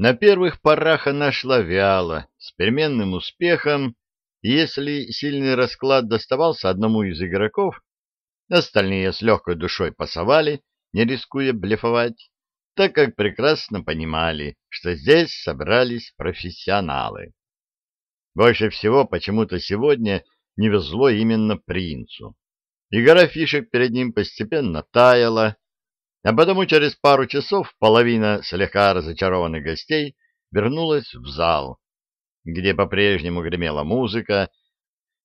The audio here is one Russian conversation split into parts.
На первых порах она шла вяло, с переменным успехом, если сильный расклад доставался одному из игроков, остальные с легкой душой пасовали, не рискуя блефовать, так как прекрасно понимали, что здесь собрались профессионалы. Больше всего почему-то сегодня не везло именно принцу. И гора фишек перед ним постепенно таяла, а потому через пару часов половина слегка разочарованных гостей вернулась в зал, где по-прежнему гремела музыка,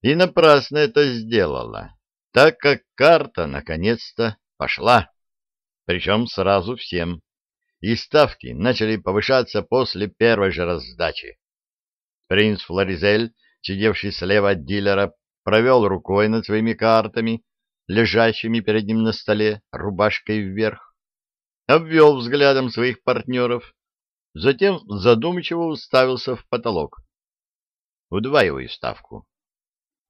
и напрасно это сделала, так как карта наконец-то пошла, причем сразу всем, и ставки начали повышаться после первой же раздачи. Принц Флоризель, сидевший слева от дилера, провел рукой над своими картами, лежащими перед ним на столе, рубашкой вверх, обвел взглядом своих партнеров, затем задумчиво уставился в потолок. Удваиваю ставку.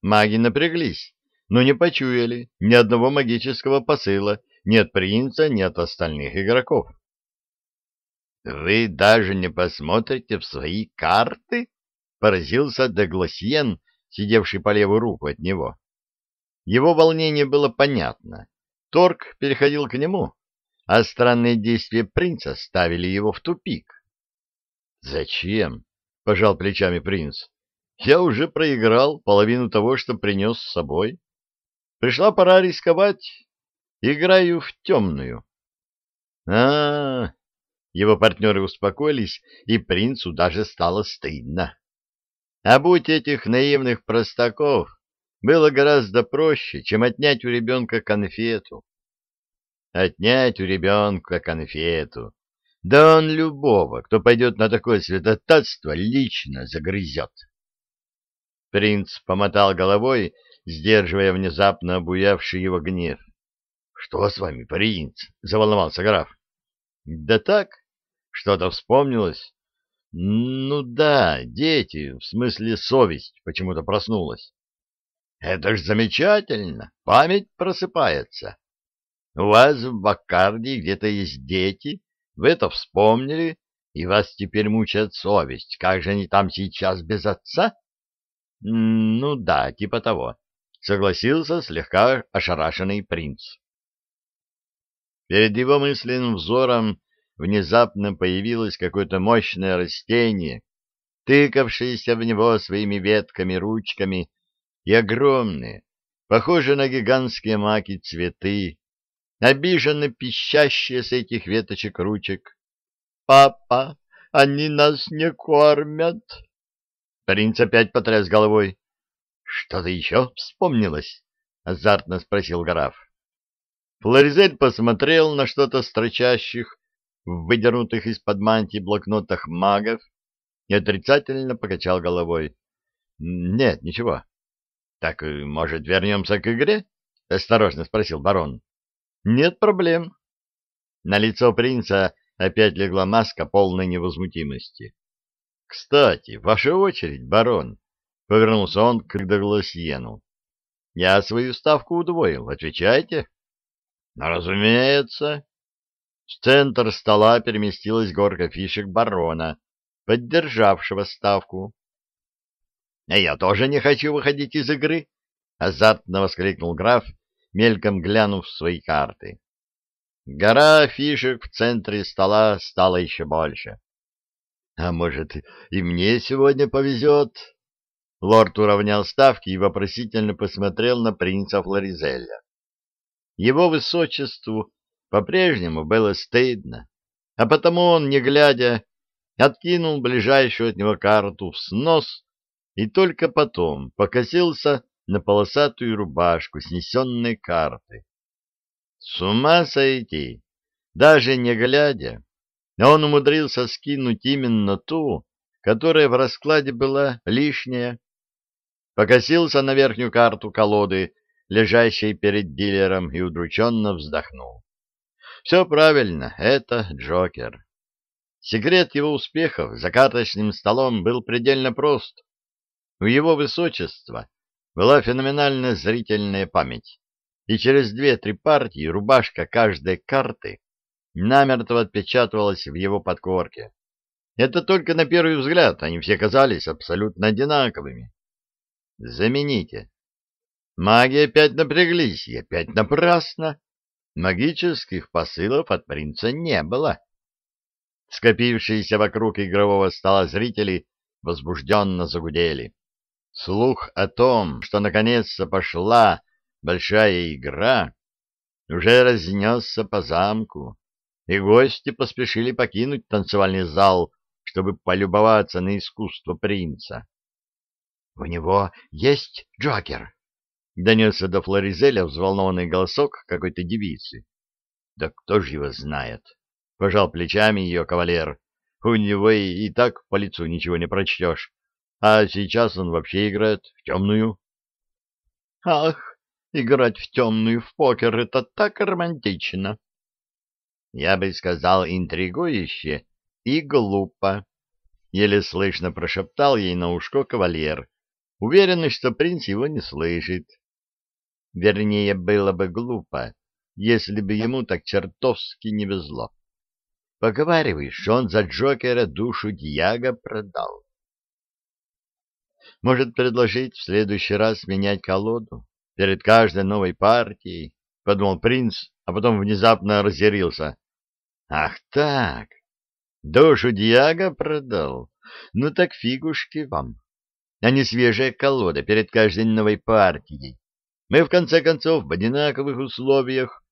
Маги напряглись, но не почуяли ни одного магического посыла ни от принца, ни от остальных игроков. — Вы даже не посмотрите в свои карты? — поразился Дегласьен, сидевший по левую руку от него. Его волнение было понятно. Торг переходил к нему, а странные действия принца ставили его в тупик. «Зачем?» — пожал плечами принц. «Я уже проиграл половину того, что принес с собой. Пришла пора рисковать. Играю в темную». А, -а, а Его партнеры успокоились, и принцу даже стало стыдно. А будь этих наивных простаков, было гораздо проще, чем отнять у ребенка конфету. Отнять у ребенка конфету. Да он любого, кто пойдет на такое святотатство, лично загрызет. Принц помотал головой, сдерживая внезапно обуявший его гнев. — Что с вами, принц? — заволновался граф. — Да так, что-то вспомнилось. Ну да, дети, в смысле совесть, почему-то проснулась. Это ж замечательно, память просыпается. У вас в Баккарде где-то есть дети, вы это вспомнили, и вас теперь мучает совесть. Как же они там сейчас без отца? Ну да, типа того, согласился слегка ошарашенный принц. Перед его мысленным взором внезапно появилось какое-то мощное растение, тыкавшееся в него своими ветками-ручками, и огромные, похожие на гигантские маки цветы, обиженно пищащие с этих веточек ручек. «Папа, они нас не кормят!» Принц опять потряс головой. «Что-то еще вспомнилось?» — азартно спросил граф. Флоризель посмотрел на что-то строчащих выдернутых из-под мантии блокнотах магов и отрицательно покачал головой. — Нет, ничего. — Так, э, может, вернемся к игре? — осторожно спросил барон. — Нет проблем. На лицо принца опять легла маска полной невозмутимости. — Кстати, ваша очередь, барон, — повернулся он к Догласьену. — Я свою ставку удвоил. Отвечайте. — Разумеется. В центр стола переместилась горка фишек барона, поддержавшего ставку. — А я тоже не хочу выходить из игры! — азартно воскликнул граф, мельком глянув в свои карты. Гора фишек в центре стола стала еще больше. — А может, и мне сегодня повезет? Лорд уравнял ставки и вопросительно посмотрел на принца Флоризеля. Его высочеству по-прежнему было стыдно, а потому он, не глядя, откинул ближайшую от него карту в снос и только потом покосился на полосатую рубашку снесенной карты. С ума сойти! Даже не глядя, он умудрился скинуть именно ту, которая в раскладе была лишняя. Покосился на верхнюю карту колоды, лежащей перед дилером, и удрученно вздохнул. Все правильно, это Джокер. Секрет его успехов за карточным столом был предельно прост. У его высочества была феноменальная зрительная память, и через две-три партии рубашка каждой карты намертво отпечатывалась в его подкорке. Это только на первый взгляд, они все казались абсолютно одинаковыми. Замените. Маги опять напряглись, и опять напрасно. Магических посылов от принца не было. Скопившиеся вокруг игрового стола зрители возбужденно загудели. Слух о том, что наконец-то пошла большая игра, уже разнесся по замку, и гости поспешили покинуть танцевальный зал, чтобы полюбоваться на искусство принца. — У него есть Джокер? — донесся до Флоризеля взволнованный голосок какой-то девицы. — Да кто же его знает? — пожал плечами ее кавалер. — У него и, и так по лицу ничего не прочтешь. А сейчас он вообще играет в темную. — Ах, играть в темную в покер — это так романтично! Я бы сказал, интригующе и глупо. Еле слышно прошептал ей на ушко кавалер, уверенный, что принц его не слышит. Вернее, было бы глупо, если бы ему так чертовски не везло. Поговариваешь, что он за Джокера душу Дьяга продал. Может, предложить в следующий раз менять колоду перед каждой новой партией? — подумал принц, а потом внезапно разъярился. — Ах так! Душу Диага продал? Ну так фигушки вам, а не свежая колода перед каждой новой партией. Мы, в конце концов, в одинаковых условиях.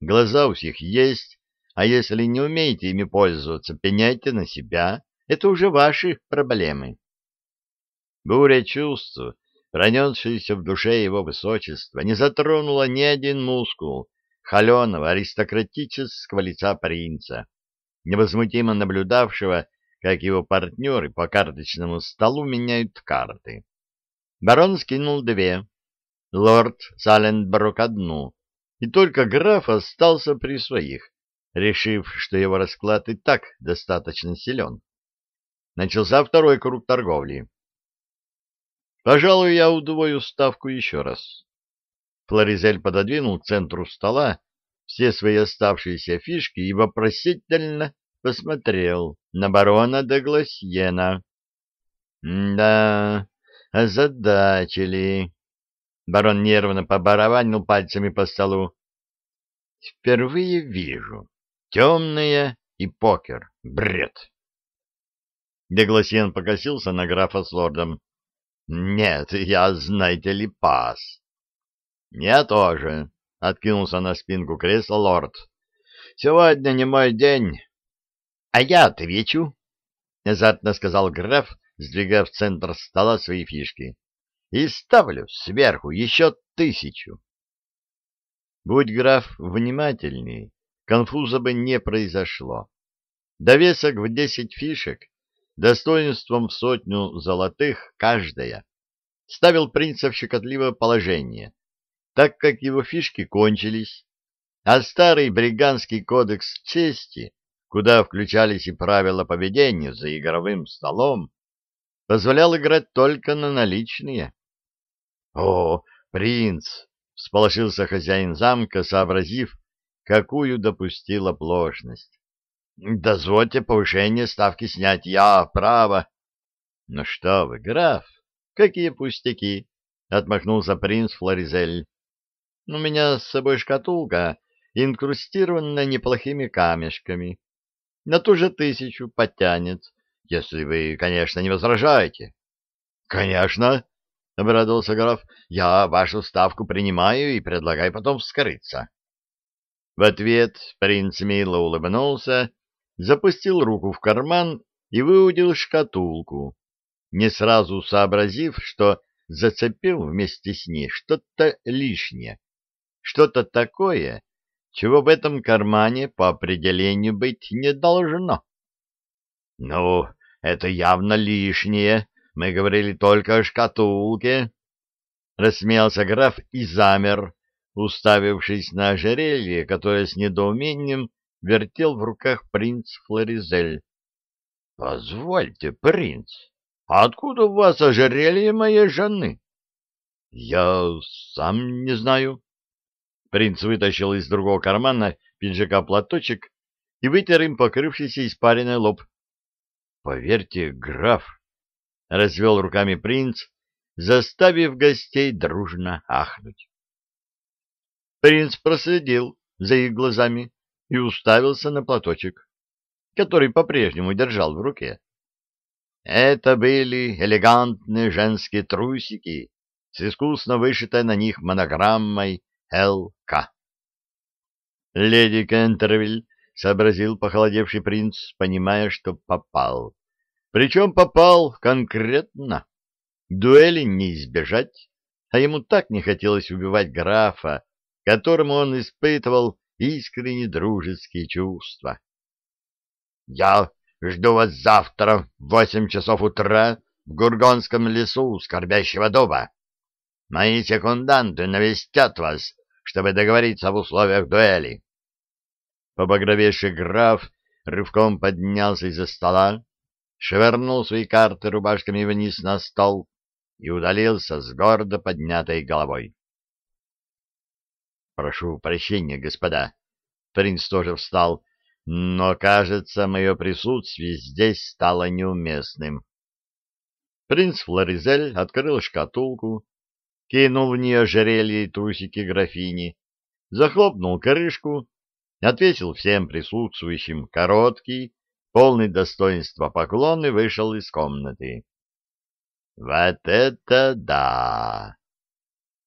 Глаза у всех есть, а если не умеете ими пользоваться, пеняйте на себя. Это уже ваши проблемы. Буря чувств, пронесшаяся в душе его высочества, не затронула ни один мускул холеного аристократического лица принца невозмутимо наблюдавшего, как его партнеры по карточному столу меняют карты. Барон скинул две, лорд Саленброк одну, и только граф остался при своих, решив, что его расклад и так достаточно силен. Начался второй круг торговли. Пожалуй, я удвою ставку еще раз. Флоризель пододвинул к центру стола все свои оставшиеся фишки и вопросительно посмотрел на барона де Гласьена. «Да, озадачили». Барон нервно побарабанил пальцами по столу. «Впервые вижу. Темная и покер. Бред!» Дегласьен покосился на графа с лордом. «Нет, я, знаете ли, пас». «Я тоже», — откинулся на спинку кресла лорд. «Сегодня не мой день». «А я отвечу», — азартно сказал граф, сдвигая в центр стола свои фишки. «И ставлю сверху еще тысячу». Будь граф внимательней, конфуза бы не произошло. Довесок в десять фишек, достоинством в сотню золотых каждая, ставил принца в щекотливое положение — так как его фишки кончились, а старый бриганский кодекс чести, куда включались и правила поведения за игровым столом, позволял играть только на наличные. — О, принц! — всполошился хозяин замка, сообразив, какую допустил оплошность. — Дозвольте повышение ставки снять, я право. — Ну что вы, граф, какие пустяки! — отмахнулся принц Флоризель. У меня с собой шкатулка, инкрустированная неплохими камешками. На ту же тысячу потянет, если вы, конечно, не возражаете. — Конечно, — обрадовался граф, — я вашу ставку принимаю и предлагаю потом вскрыться. В ответ принц мило улыбнулся, запустил руку в карман и выудил шкатулку, не сразу сообразив, что зацепил вместе с ней что-то лишнее что-то такое, чего в этом кармане по определению быть не должно. — Ну, это явно лишнее. Мы говорили только о шкатулке. Рассмеялся граф и замер, уставившись на ожерелье, которое с недоумением вертел в руках принц Флоризель. — Позвольте, принц, а откуда у вас ожерелье моей жены? — Я сам не знаю, Принц вытащил из другого кармана пиджака платочек и вытер им покрывшийся испаренный лоб. Поверьте, граф, — развел руками принц, заставив гостей дружно ахнуть. Принц проследил за их глазами и уставился на платочек, который по-прежнему держал в руке. Это были элегантные женские трусики с искусно вышитой на них монограммой «ЛК». Леди Кентервиль сообразил похолодевший принц, понимая, что попал. Причем попал конкретно. Дуэли не избежать, а ему так не хотелось убивать графа, которому он испытывал искренне дружеские чувства. — Я жду вас завтра в восемь часов утра в Гургонском лесу у Скорбящего дуба. Мои секунданты навестят вас, чтобы договориться об условиях дуэли. Побагровевший граф рывком поднялся из-за стола, швырнул свои карты рубашками вниз на стол и удалился с гордо поднятой головой. Прошу прощения, господа. Принц тоже встал, но, кажется, мое присутствие здесь стало неуместным. Принц Флоризель открыл шкатулку, кинул в нее ожерелье и трусики графини, захлопнул крышку, ответил всем присутствующим короткий, полный достоинства поклон и вышел из комнаты. «Вот это да!»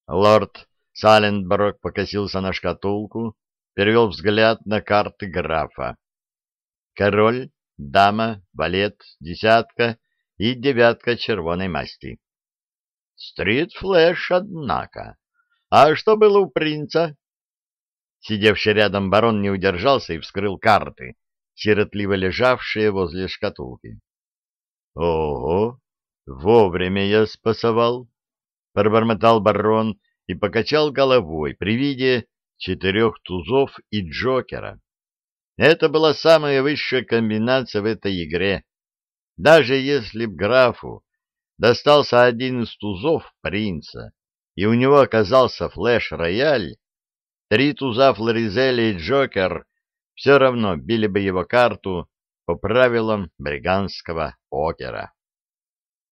Лорд Саленброк покосился на шкатулку, перевел взгляд на карты графа. Король, дама, валет, десятка и девятка червоной масти. Стрит-флэш, однако. А что было у принца? Сидевший рядом барон не удержался и вскрыл карты, сиротливо лежавшие возле шкатулки. — Ого! Вовремя я спасовал! — пробормотал барон и покачал головой при виде четырех тузов и Джокера. Это была самая высшая комбинация в этой игре. Даже если б графу достался один из тузов принца, и у него оказался флеш-рояль, три туза Флоризеля и Джокер все равно били бы его карту по правилам бриганского покера.